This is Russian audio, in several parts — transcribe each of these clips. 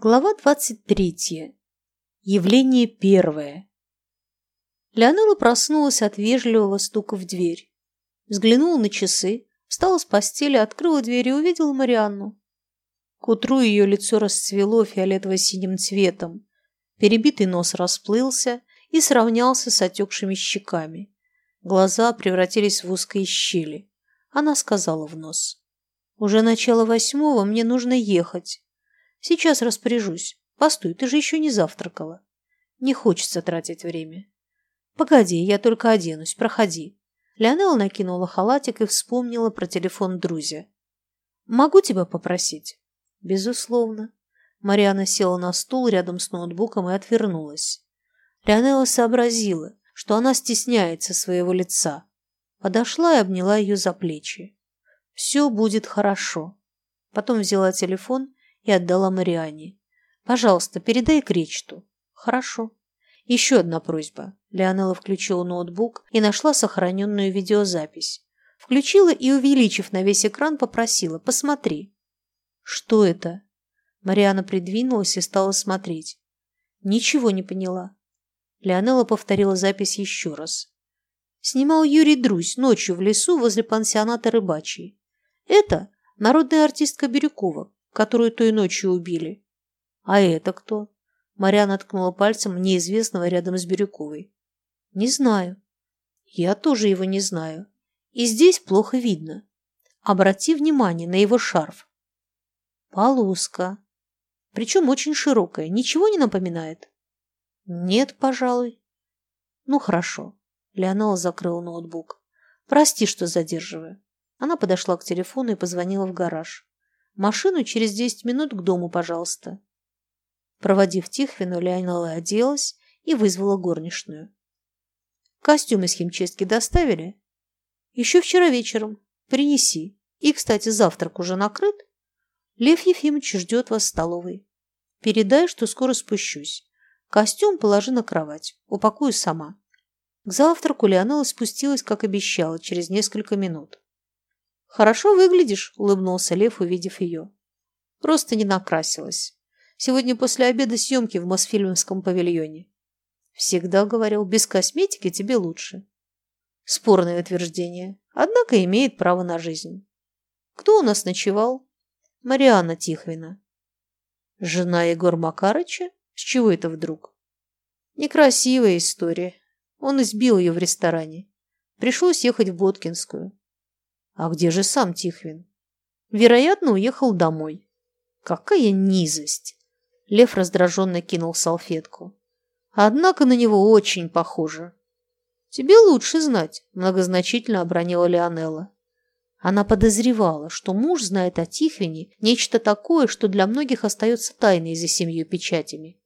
Глава 23. Явление первое. Леонела проснулась от вежливого стука в дверь. Взглянула на часы, встала с постели, открыла дверь и увидела Марианну. К утру ее лицо расцвело фиолетово-синим цветом, перебитый нос расплылся и сравнялся с отекшими щеками. Глаза превратились в узкие щели. Она сказала в нос. «Уже начало восьмого, мне нужно ехать». Сейчас распоряжусь. Постой, ты же еще не завтракала. Не хочется тратить время. Погоди, я только оденусь, проходи. Леонела накинула халатик и вспомнила про телефон Друзя. Могу тебя попросить? Безусловно. Мариана села на стул рядом с ноутбуком и отвернулась. Леонела сообразила, что она стесняется своего лица. Подошла и обняла ее за плечи. Все будет хорошо. Потом взяла телефон и отдала Мариане. «Пожалуйста, передай Кречту». «Хорошо». Еще одна просьба. Леонела включила ноутбук и нашла сохраненную видеозапись. Включила и, увеличив на весь экран, попросила «Посмотри». «Что это?» Мариана придвинулась и стала смотреть. Ничего не поняла. Леонела повторила запись еще раз. Снимал Юрий Друзь ночью в лесу возле пансионата рыбачий. Это народная артистка Бирюкова, которую той ночью убили. А это кто? Марьяна ткнула пальцем неизвестного рядом с Бирюковой. Не знаю. Я тоже его не знаю. И здесь плохо видно. Обрати внимание на его шарф. Полоска. Причем очень широкая. Ничего не напоминает? Нет, пожалуй. Ну, хорошо. Леонела закрыла ноутбук. Прости, что задерживаю. Она подошла к телефону и позвонила в гараж. Машину через десять минут к дому, пожалуйста. Проводив Тихвину, Леонела оделась и вызвала горничную. Костюм из химчистки доставили? Еще вчера вечером. Принеси. И, кстати, завтрак уже накрыт. Лев Ефимович ждет вас в столовой. Передай, что скоро спущусь. Костюм положи на кровать. Упакую сама. К завтраку Леонела спустилась, как обещала, через несколько минут. «Хорошо выглядишь», — улыбнулся Лев, увидев ее. «Просто не накрасилась. Сегодня после обеда съемки в Мосфильмовском павильоне». «Всегда говорил, без косметики тебе лучше». Спорное утверждение, однако имеет право на жизнь. «Кто у нас ночевал?» «Марианна Тихвина». «Жена Егор Макарыча? С чего это вдруг?» «Некрасивая история. Он избил ее в ресторане. Пришлось ехать в Боткинскую. А где же сам Тихвин? Вероятно, уехал домой. Какая низость! Лев раздраженно кинул салфетку. Однако на него очень похоже. Тебе лучше знать, многозначительно обронила Леонелла. Она подозревала, что муж знает о Тихвине нечто такое, что для многих остается тайной за семью печатями.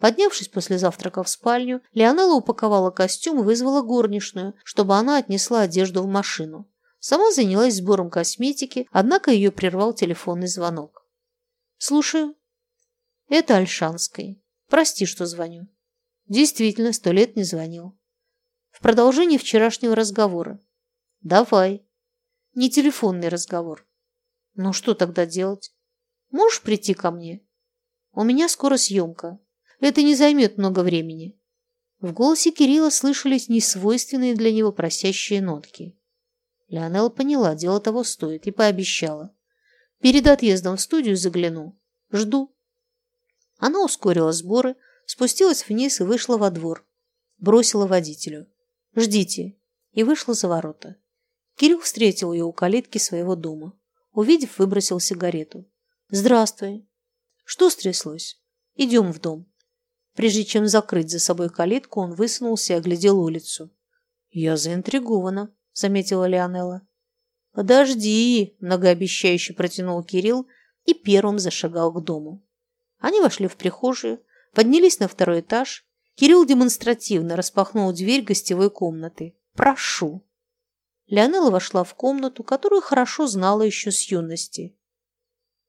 Поднявшись после завтрака в спальню, Леонелла упаковала костюм и вызвала горничную, чтобы она отнесла одежду в машину. Сама занялась сбором косметики, однако ее прервал телефонный звонок. «Слушаю». «Это Альшанской. Прости, что звоню». Действительно, сто лет не звонил. В продолжении вчерашнего разговора. «Давай». Не телефонный разговор. «Ну что тогда делать? Можешь прийти ко мне? У меня скоро съемка. Это не займет много времени». В голосе Кирилла слышались несвойственные для него просящие нотки. Леонел поняла, дело того стоит, и пообещала. Перед отъездом в студию загляну. Жду. Она ускорила сборы, спустилась вниз и вышла во двор. Бросила водителю. «Ждите!» и вышла за ворота. Кирилл встретил ее у калитки своего дома. Увидев, выбросил сигарету. «Здравствуй!» «Что стряслось?» «Идем в дом». Прежде чем закрыть за собой калитку, он высунулся и оглядел улицу. «Я заинтригована», заметила Леонела. «Подожди!» – многообещающе протянул Кирилл и первым зашагал к дому. Они вошли в прихожую, поднялись на второй этаж. Кирилл демонстративно распахнул дверь гостевой комнаты. «Прошу!» Леонела вошла в комнату, которую хорошо знала еще с юности.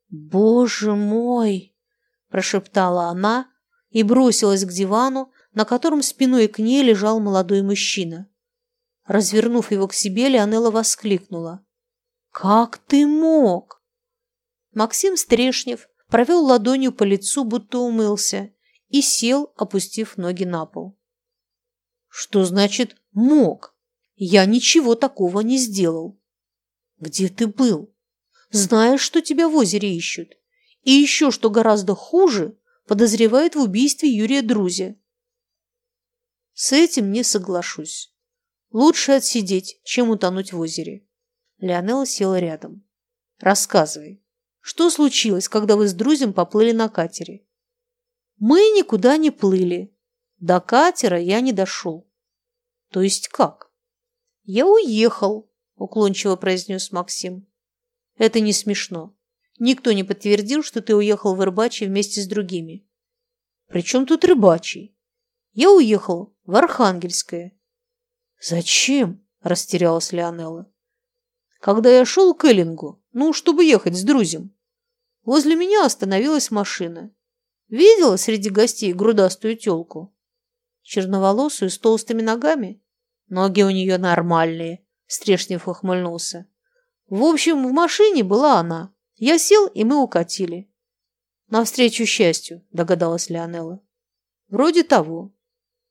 «Боже мой!» – прошептала она и бросилась к дивану, на котором спиной к ней лежал молодой мужчина. Развернув его к себе, Леонела воскликнула. «Как ты мог?» Максим Стрешнев провел ладонью по лицу, будто умылся, и сел, опустив ноги на пол. Что значит «мог»? Я ничего такого не сделал. Где ты был? Знаешь, что тебя в озере ищут? И еще, что гораздо хуже, подозревают в убийстве Юрия Друзя. С этим не соглашусь. Лучше отсидеть, чем утонуть в озере. Леонела села рядом. Рассказывай, что случилось, когда вы с друзьям поплыли на катере? Мы никуда не плыли. До катера я не дошел. То есть как? Я уехал, уклончиво произнес Максим. Это не смешно. Никто не подтвердил, что ты уехал в Рыбачий вместе с другими. При чем тут Рыбачий? Я уехал в Архангельское. Зачем? Растерялась Леонелла. Когда я шел к Эллингу, ну, чтобы ехать с друзьям, возле меня остановилась машина. Видела среди гостей грудастую телку? Черноволосую, с толстыми ногами? Ноги у нее нормальные, Стрешнев ухмыльнулся. В общем, в машине была она. Я сел, и мы укатили. Навстречу счастью, догадалась Леонелла. Вроде того.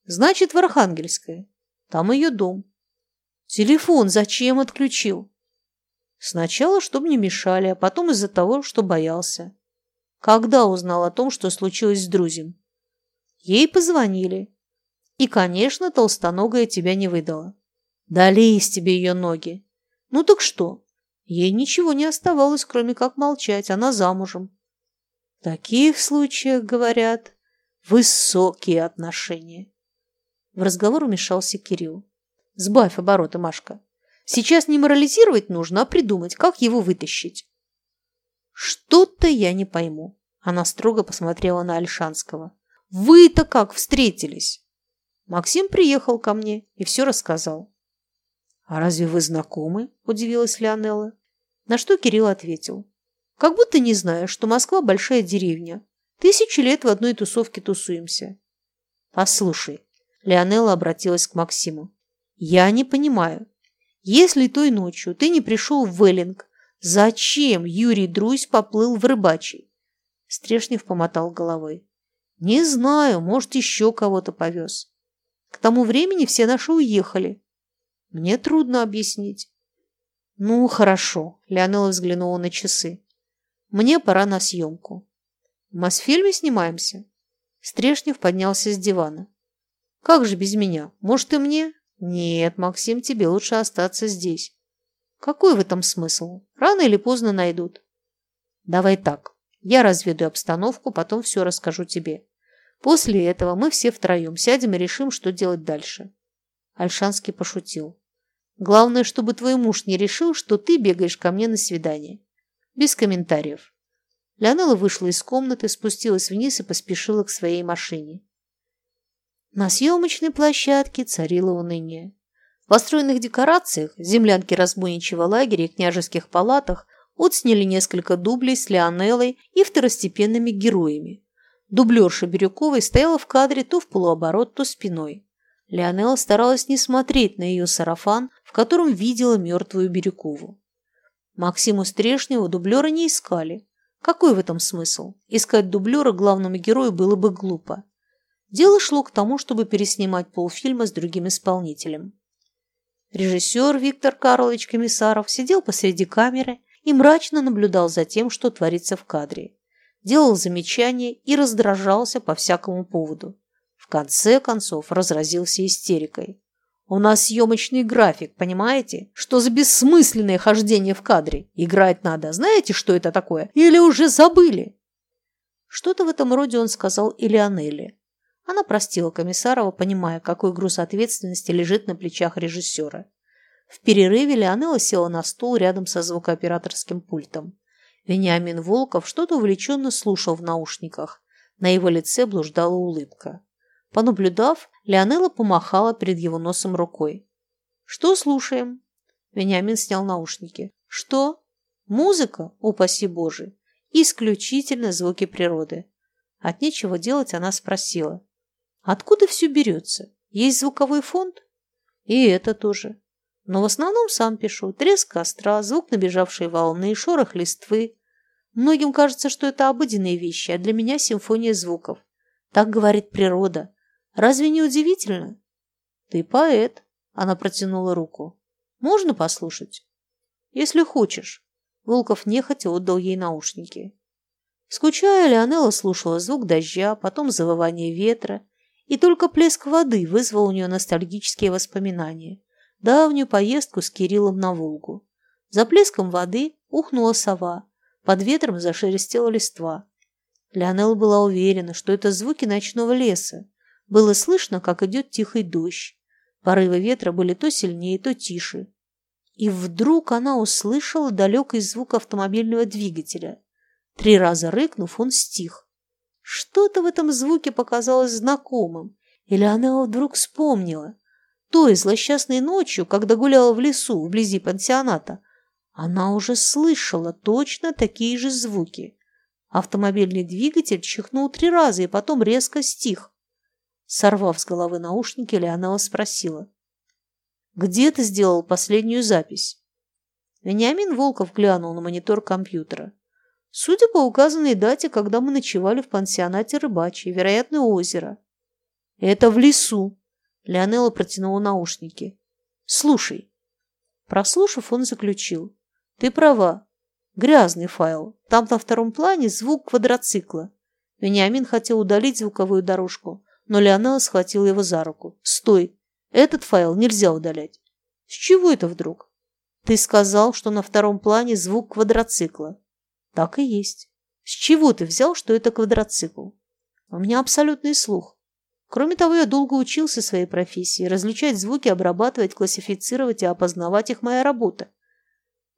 Значит, в Архангельское. Там ее дом. Телефон зачем отключил? Сначала, чтобы не мешали, а потом из-за того, что боялся. Когда узнал о том, что случилось с друзьям? Ей позвонили. И, конечно, толстоногая тебя не выдала. Дали из тебе ее ноги. Ну так что? Ей ничего не оставалось, кроме как молчать. Она замужем. В таких случаях, говорят, высокие отношения. В разговор вмешался Кирилл. Сбавь обороты, Машка. Сейчас не морализировать нужно, а придумать, как его вытащить. Что-то я не пойму. Она строго посмотрела на Альшанского. Вы-то как встретились? Максим приехал ко мне и все рассказал. «А разве вы знакомы?» – удивилась Леонелла. На что Кирилл ответил. «Как будто не знаю, что Москва – большая деревня. Тысячи лет в одной тусовке тусуемся». «Послушай», – Леонелла обратилась к Максиму. «Я не понимаю. Если той ночью ты не пришел в Веллинг, зачем Юрий Друзь поплыл в рыбачий?» Стрешнев помотал головой. «Не знаю, может, еще кого-то повез. К тому времени все наши уехали. Мне трудно объяснить. Ну, хорошо. Леонела взглянула на часы. Мне пора на съемку. В Мосфильме снимаемся? Стрешнев поднялся с дивана. Как же без меня? Может, и мне? Нет, Максим, тебе лучше остаться здесь. Какой в этом смысл? Рано или поздно найдут. Давай так. Я разведу обстановку, потом все расскажу тебе. После этого мы все втроем сядем и решим, что делать дальше. Альшанский пошутил. Главное, чтобы твой муж не решил, что ты бегаешь ко мне на свидание. Без комментариев. Леонела вышла из комнаты, спустилась вниз и поспешила к своей машине. На съемочной площадке царило уныние. В построенных декорациях, землянке разбойничьего лагеря и княжеских палатах отсняли несколько дублей с Леонеллой и второстепенными героями. Дублерша Бирюковой стояла в кадре то в полуоборот, то спиной. Леонелла старалась не смотреть на ее сарафан, в котором видела мертвую Бирюкову. Максиму Стрешневу дублера не искали. Какой в этом смысл? Искать дублера главному герою было бы глупо. Дело шло к тому, чтобы переснимать полфильма с другим исполнителем. Режиссер Виктор Карлович Комиссаров сидел посреди камеры и мрачно наблюдал за тем, что творится в кадре. Делал замечания и раздражался по всякому поводу. В конце концов разразился истерикой. «У нас съемочный график, понимаете? Что за бессмысленное хождение в кадре? Играть надо. Знаете, что это такое? Или уже забыли?» Что-то в этом роде он сказал и Леонелле. Она простила Комиссарова, понимая, какой груз ответственности лежит на плечах режиссера. В перерыве Леонелла села на стул рядом со звукооператорским пультом. Вениамин Волков что-то увлеченно слушал в наушниках. На его лице блуждала улыбка. Понаблюдав, Леонела помахала перед его носом рукой. «Что слушаем?» Вениамин снял наушники. «Что?» «Музыка, упаси Боже! Исключительно звуки природы». От нечего делать она спросила. «Откуда все берется? Есть звуковой фонд?» «И это тоже. Но в основном сам пишу. Треск костра, звук набежавшей волны, шорох листвы. Многим кажется, что это обыденные вещи, а для меня симфония звуков. Так говорит природа. Разве не удивительно? Ты поэт, она протянула руку. Можно послушать? Если хочешь. Волков нехотя отдал ей наушники. Скучая, Леонела слушала звук дождя, потом завывание ветра, и только плеск воды вызвал у нее ностальгические воспоминания. Давнюю поездку с Кириллом на Волгу. За плеском воды ухнула сова, под ветром зашелестела листва. Леонела была уверена, что это звуки ночного леса. Было слышно, как идет тихий дождь. Порывы ветра были то сильнее, то тише. И вдруг она услышала далекий звук автомобильного двигателя. Три раза рыкнув, он стих. Что-то в этом звуке показалось знакомым, или она вдруг вспомнила. Той злосчастной ночью, когда гуляла в лесу вблизи пансионата, она уже слышала точно такие же звуки. Автомобильный двигатель чихнул три раза и потом резко стих. Сорвав с головы наушники, Леонела спросила. «Где ты сделал последнюю запись?» Вениамин Волков глянул на монитор компьютера. Судя по указанной дате, когда мы ночевали в пансионате рыбачьей, вероятно, озеро. «Это в лесу», — Леонела протянула наушники. «Слушай». Прослушав, он заключил. Ты права. Грязный файл. Там на втором плане звук квадроцикла. Вениамин хотел удалить звуковую дорожку, но Леонела схватила его за руку. Стой! Этот файл нельзя удалять. С чего это вдруг? Ты сказал, что на втором плане звук квадроцикла. Так и есть. С чего ты взял, что это квадроцикл? У меня абсолютный слух. Кроме того, я долго учился своей профессии. Различать звуки, обрабатывать, классифицировать и опознавать их моя работа.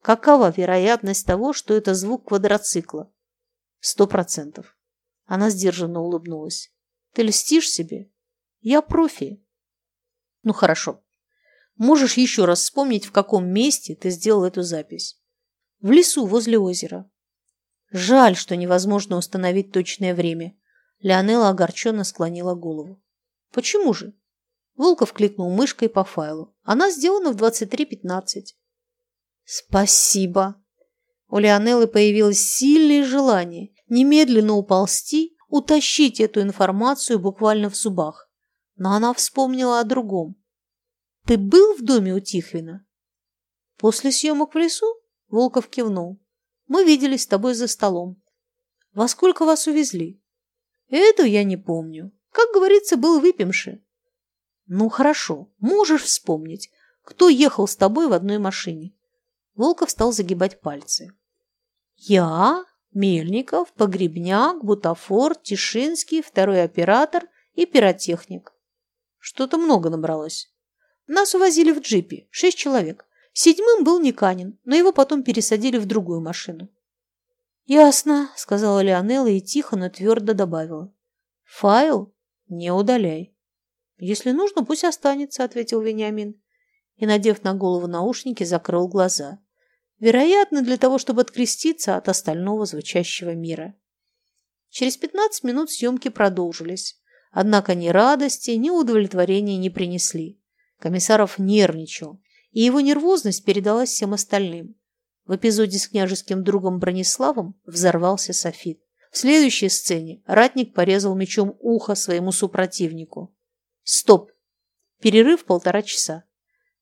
Какова вероятность того, что это звук квадроцикла? Сто процентов. Она сдержанно улыбнулась. Ты льстишь себе? Я профи. Ну хорошо. Можешь еще раз вспомнить, в каком месте ты сделал эту запись? В лесу возле озера. Жаль, что невозможно установить точное время. Леонела огорченно склонила голову. Почему же? Волков кликнул мышкой по файлу. Она сделана в 23.15. «Спасибо!» У Леонеллы появилось сильное желание немедленно уползти, утащить эту информацию буквально в зубах. Но она вспомнила о другом. «Ты был в доме у Тихвина?» «После съемок в лесу?» Волков кивнул. «Мы виделись с тобой за столом. Во сколько вас увезли?» «Это я не помню. Как говорится, был выпивший». «Ну, хорошо. Можешь вспомнить, кто ехал с тобой в одной машине?» Волков стал загибать пальцы. «Я, Мельников, Погребняк, Бутафор, Тишинский, второй оператор и пиротехник. Что-то много набралось. Нас увозили в джипе, шесть человек. Седьмым был Никанин, но его потом пересадили в другую машину. «Ясно», — сказала Леонелла и тихо, но твердо добавила. «Файл не удаляй». «Если нужно, пусть останется», — ответил Вениамин. И, надев на голову наушники, закрыл глаза. Вероятно, для того, чтобы откреститься от остального звучащего мира. Через 15 минут съемки продолжились. Однако ни радости, ни удовлетворения не принесли. Комиссаров нервничал, и его нервозность передалась всем остальным. В эпизоде с княжеским другом Брониславом взорвался софит. В следующей сцене ратник порезал мечом ухо своему супротивнику. Стоп! Перерыв полтора часа.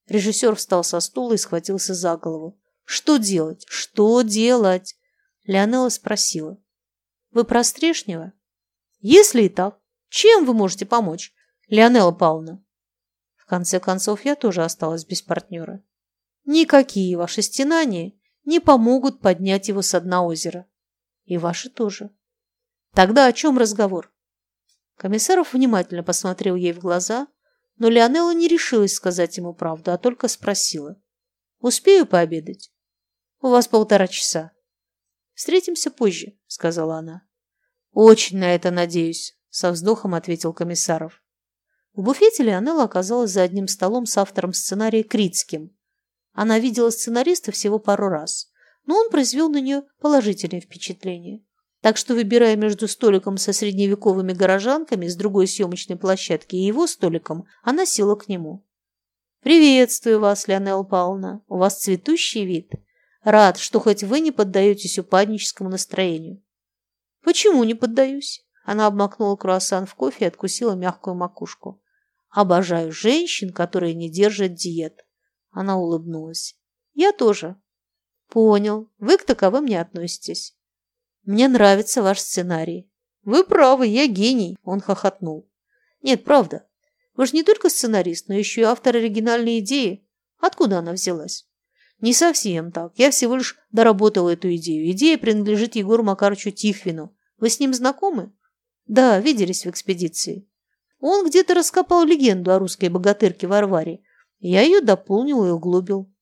Режиссер встал со стула и схватился за голову. Что делать? Что делать? Леонела спросила. Вы про Стрешнева? Если и так, чем вы можете помочь, Леонела Павловна? В конце концов, я тоже осталась без партнера. Никакие ваши стенания не помогут поднять его с дна озера. И ваши тоже. Тогда о чем разговор? Комиссаров внимательно посмотрел ей в глаза, но Леонела не решилась сказать ему правду, а только спросила. «Успею пообедать?» У вас полтора часа. Встретимся позже, сказала она. Очень на это надеюсь, со вздохом ответил Комиссаров. В буфете Леонелла оказалась за одним столом с автором сценария Крицким. Она видела сценариста всего пару раз, но он произвел на нее положительное впечатление. Так что, выбирая между столиком со средневековыми горожанками с другой съемочной площадки и его столиком, она села к нему. «Приветствую вас, Леонелла Павловна. У вас цветущий вид. Рад, что хоть вы не поддаетесь упадническому настроению. Почему не поддаюсь? Она обмакнула круассан в кофе и откусила мягкую макушку. Обожаю женщин, которые не держат диет. Она улыбнулась. Я тоже. Понял. Вы к таковым не относитесь. Мне нравится ваш сценарий. Вы правы, я гений. Он хохотнул. Нет, правда. Вы же не только сценарист, но еще и автор оригинальной идеи. Откуда она взялась? Не совсем так. Я всего лишь доработал эту идею. Идея принадлежит Егору Макаровичу Тихвину. Вы с ним знакомы? Да, виделись в экспедиции. Он где-то раскопал легенду о русской богатырке Варваре. Я ее дополнил и углубил.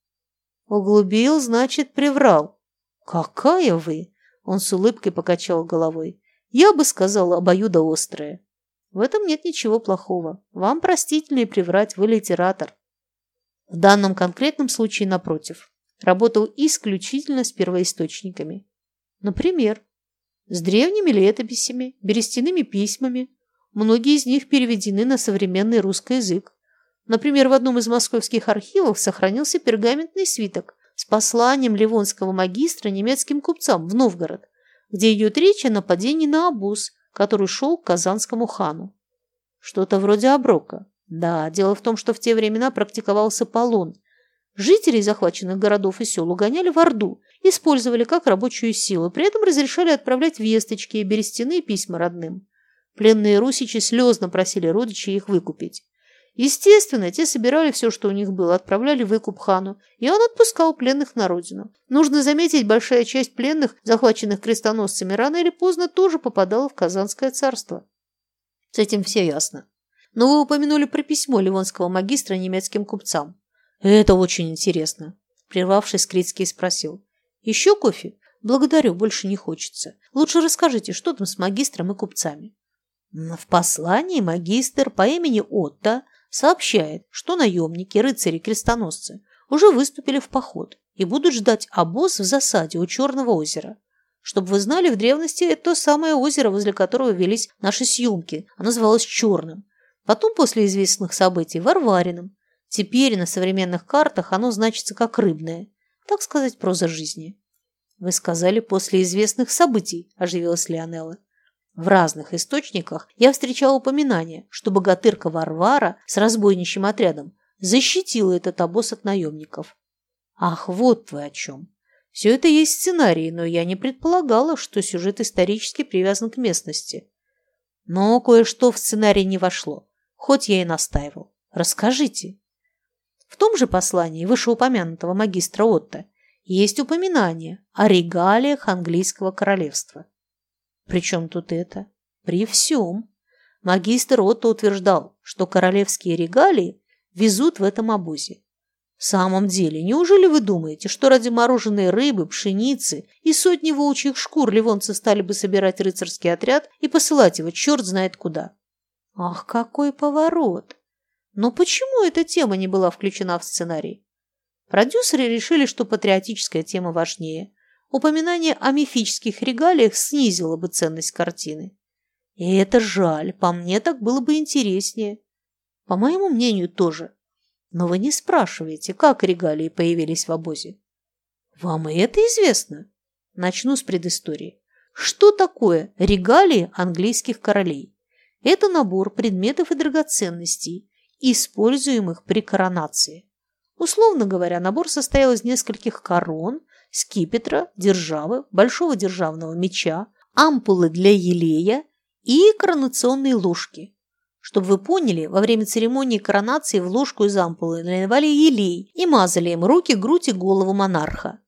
Углубил, значит, приврал. Какая вы? Он с улыбкой покачал головой. Я бы сказал, обоюдоострая. В этом нет ничего плохого. Вам простительнее приврать, вы литератор. В данном конкретном случае, напротив, работал исключительно с первоисточниками. Например, с древними летописями, берестяными письмами. Многие из них переведены на современный русский язык. Например, в одном из московских архивов сохранился пергаментный свиток с посланием ливонского магистра немецким купцам в Новгород, где идет речь о нападении на обоз, который шел к казанскому хану. Что-то вроде оброка. Да, дело в том, что в те времена практиковался полон. Жителей захваченных городов и сел угоняли в Орду, использовали как рабочую силу, при этом разрешали отправлять весточки и берестяные письма родным. Пленные русичи слезно просили родичей их выкупить. Естественно, те собирали все, что у них было, отправляли выкуп хану, и он отпускал пленных на родину. Нужно заметить, большая часть пленных, захваченных крестоносцами, рано или поздно тоже попадала в Казанское царство. С этим все ясно. Но вы упомянули про письмо ливонского магистра немецким купцам. Это очень интересно. Прервавшись, Крицкий спросил. Еще кофе? Благодарю, больше не хочется. Лучше расскажите, что там с магистром и купцами. В послании магистр по имени Отто сообщает, что наемники, рыцари-крестоносцы уже выступили в поход и будут ждать обоз в засаде у Черного озера. Чтобы вы знали, в древности это то самое озеро, возле которого велись наши съемки. Оно называлось Черным. Потом, после известных событий, Варвариным. Теперь на современных картах оно значится как рыбное. Так сказать, проза жизни. Вы сказали «после известных событий», – оживилась Леонелла. В разных источниках я встречала упоминание, что богатырка Варвара с разбойничьим отрядом защитила этот обоз от наемников. Ах, вот вы о чем. Все это есть сценарий, но я не предполагала, что сюжет исторически привязан к местности. Но кое-что в сценарий не вошло хоть я и настаивал. Расскажите. В том же послании вышеупомянутого магистра Отто есть упоминание о регалиях английского королевства. Причем тут это? При всем. Магистр Отто утверждал, что королевские регалии везут в этом обозе. В самом деле, неужели вы думаете, что ради мороженой рыбы, пшеницы и сотни волчьих шкур ливонцы стали бы собирать рыцарский отряд и посылать его черт знает куда? Ах, какой поворот! Но почему эта тема не была включена в сценарий? Продюсеры решили, что патриотическая тема важнее. Упоминание о мифических регалиях снизило бы ценность картины. И это жаль, по мне так было бы интереснее. По моему мнению, тоже. Но вы не спрашиваете, как регалии появились в обозе. Вам и это известно? Начну с предыстории. Что такое регалии английских королей? Это набор предметов и драгоценностей, используемых при коронации. Условно говоря, набор состоял из нескольких корон, скипетра, державы, большого державного меча, ампулы для елея и коронационной ложки. Чтобы вы поняли, во время церемонии коронации в ложку из ампулы наливали елей и мазали им руки, грудь и голову монарха.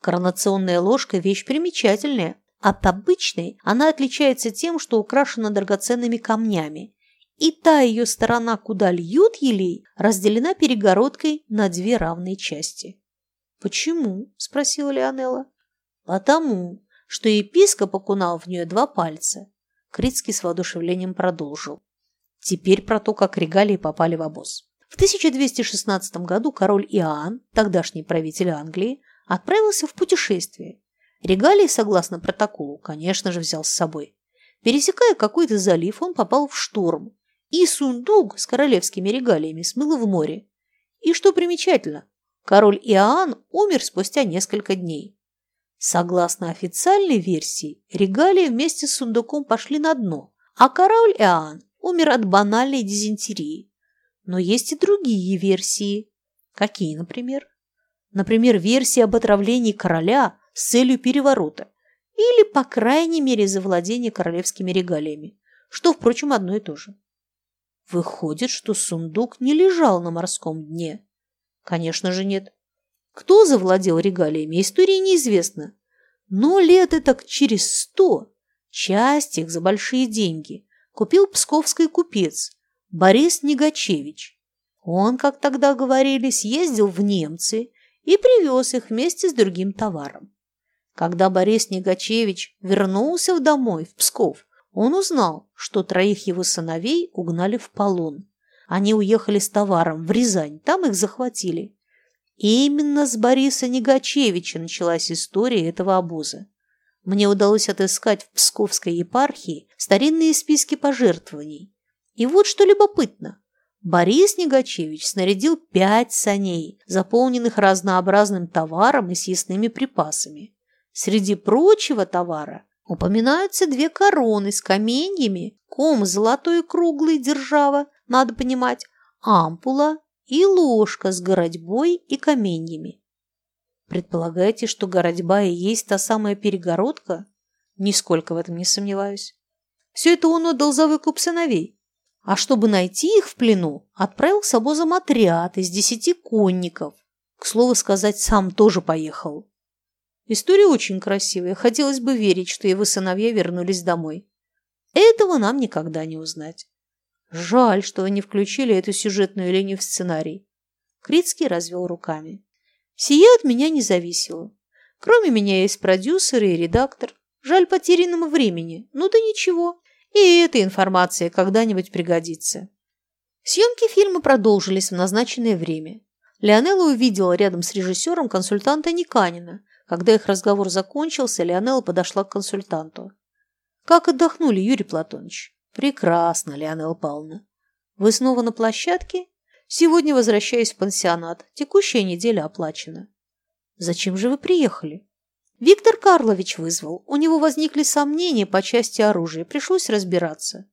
Коронационная ложка – вещь примечательная, от обычной она отличается тем, что украшена драгоценными камнями, и та ее сторона, куда льют елей, разделена перегородкой на две равные части. «Почему?» – спросила Леонелла. «Потому, что епископ окунал в нее два пальца». Критский с воодушевлением продолжил. Теперь про то, как регалии попали в обоз. В 1216 году король Иоанн, тогдашний правитель Англии, отправился в путешествие Регалии, согласно протоколу, конечно же, взял с собой. Пересекая какой-то залив, он попал в шторм, и сундук с королевскими регалиями смыло в море. И что примечательно, Король Иоанн умер спустя несколько дней. Согласно официальной версии, регалии вместе с сундуком пошли на дно, а король Иоанн умер от банальной дизентерии. Но есть и другие версии. Какие, например? Например, версия об отравлении короля с целью переворота или, по крайней мере, завладения королевскими регалиями, что, впрочем, одно и то же. Выходит, что сундук не лежал на морском дне. Конечно же, нет. Кто завладел регалиями, истории неизвестно. Но лет так через сто часть их за большие деньги купил псковский купец Борис Негачевич. Он, как тогда говорили, съездил в немцы и привез их вместе с другим товаром. Когда Борис Негачевич вернулся домой, в Псков, он узнал, что троих его сыновей угнали в полон. Они уехали с товаром в Рязань, там их захватили. И именно с Бориса Негачевича началась история этого обоза. Мне удалось отыскать в Псковской епархии старинные списки пожертвований. И вот что любопытно. Борис Негачевич снарядил пять саней, заполненных разнообразным товаром и съестными припасами. Среди прочего товара упоминаются две короны с каменьями, ком золотой круглый держава, надо понимать, ампула и ложка с городьбой и каменьями. Предполагаете, что городьба и есть та самая перегородка? Нисколько в этом не сомневаюсь. Все это он отдал за выкуп сыновей. А чтобы найти их в плену, отправил с обозом отряд из десяти конников. К слову сказать, сам тоже поехал. История очень красивая. Хотелось бы верить, что его сыновья вернулись домой. Этого нам никогда не узнать. Жаль, что вы не включили эту сюжетную линию в сценарий. Крицкий развел руками. Сие от меня не зависело. Кроме меня есть продюсер и редактор. Жаль потерянному времени. Ну да ничего. И эта информация когда-нибудь пригодится. Съемки фильма продолжились в назначенное время. Леонелла увидела рядом с режиссером консультанта Никанина, когда их разговор закончился, Леонелла подошла к консультанту. «Как отдохнули, Юрий Платонович?» «Прекрасно, Леонелла Павловна. Вы снова на площадке?» «Сегодня возвращаюсь в пансионат. Текущая неделя оплачена». «Зачем же вы приехали?» «Виктор Карлович вызвал. У него возникли сомнения по части оружия. Пришлось разбираться».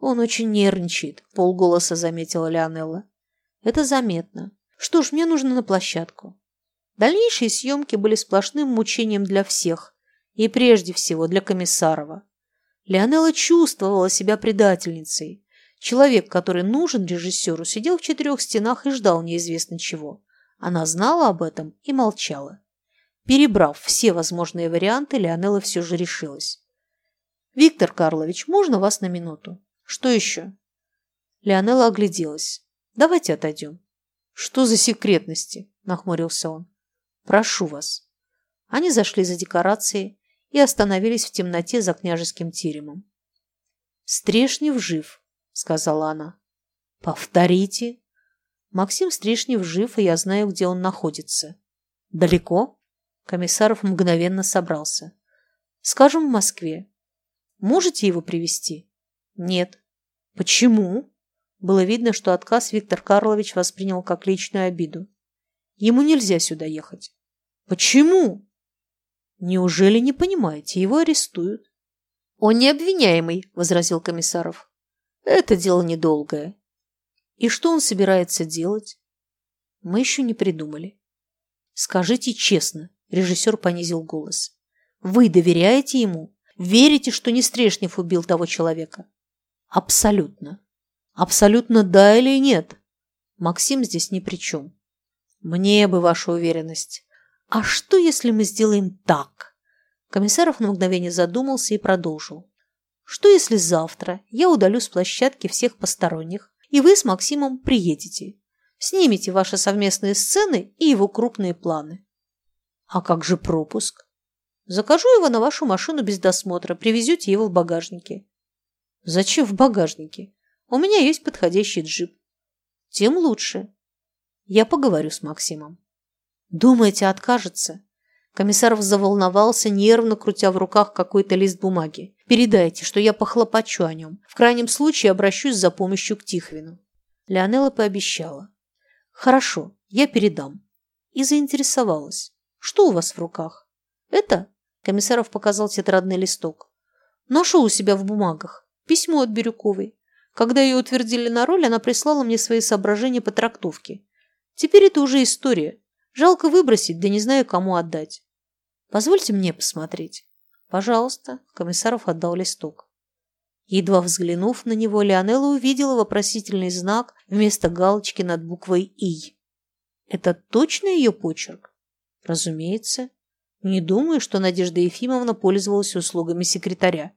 «Он очень нервничает», – полголоса заметила Леонелла. «Это заметно. Что ж, мне нужно на площадку». Дальнейшие съемки были сплошным мучением для всех, и прежде всего для Комиссарова. Леонелла чувствовала себя предательницей. Человек, который нужен режиссеру, сидел в четырех стенах и ждал неизвестно чего. Она знала об этом и молчала. Перебрав все возможные варианты, Леонелла все же решилась. «Виктор Карлович, можно вас на минуту?» «Что еще?» Леонелла огляделась. «Давайте отойдем». «Что за секретности?» – нахмурился он. Прошу вас». Они зашли за декорацией и остановились в темноте за княжеским теремом. «Стрешнев жив», — сказала она. «Повторите». «Максим Стрешнев жив, и я знаю, где он находится». «Далеко?» Комиссаров мгновенно собрался. «Скажем, в Москве. Можете его привести «Нет». «Почему?» Было видно, что отказ Виктор Карлович воспринял как личную обиду. Ему нельзя сюда ехать. Почему? Неужели не понимаете, его арестуют? Он не обвиняемый, возразил Комиссаров. Это дело недолгое. И что он собирается делать? Мы еще не придумали. Скажите честно, режиссер понизил голос. Вы доверяете ему? Верите, что не Стрешнев убил того человека? Абсолютно. Абсолютно да или нет? Максим здесь ни при чем. Мне бы ваша уверенность. А что, если мы сделаем так? Комиссаров на мгновение задумался и продолжил. Что, если завтра я удалю с площадки всех посторонних, и вы с Максимом приедете? Снимите ваши совместные сцены и его крупные планы. А как же пропуск? Закажу его на вашу машину без досмотра, привезете его в багажнике. Зачем в багажнике? У меня есть подходящий джип. Тем лучше. Я поговорю с Максимом. Думаете, откажется? Комиссаров заволновался, нервно крутя в руках какой-то лист бумаги. Передайте, что я похлопочу о нем. В крайнем случае обращусь за помощью к Тихвину. Леонела пообещала. Хорошо, я передам. и заинтересовалась. «Что у вас в руках?» «Это?» – Комиссаров показал тетрадный листок. «Нашел у себя в бумагах. Письмо от Бирюковой. Когда ее утвердили на роль, она прислала мне свои соображения по трактовке. Теперь это уже история. Жалко выбросить, да не знаю, кому отдать. Позвольте мне посмотреть. Пожалуйста. Комиссаров отдал листок. Едва взглянув на него, Леонелла увидела вопросительный знак вместо галочки над буквой «И». Это точно ее почерк? Разумеется. Не думаю, что Надежда Ефимовна пользовалась услугами секретаря.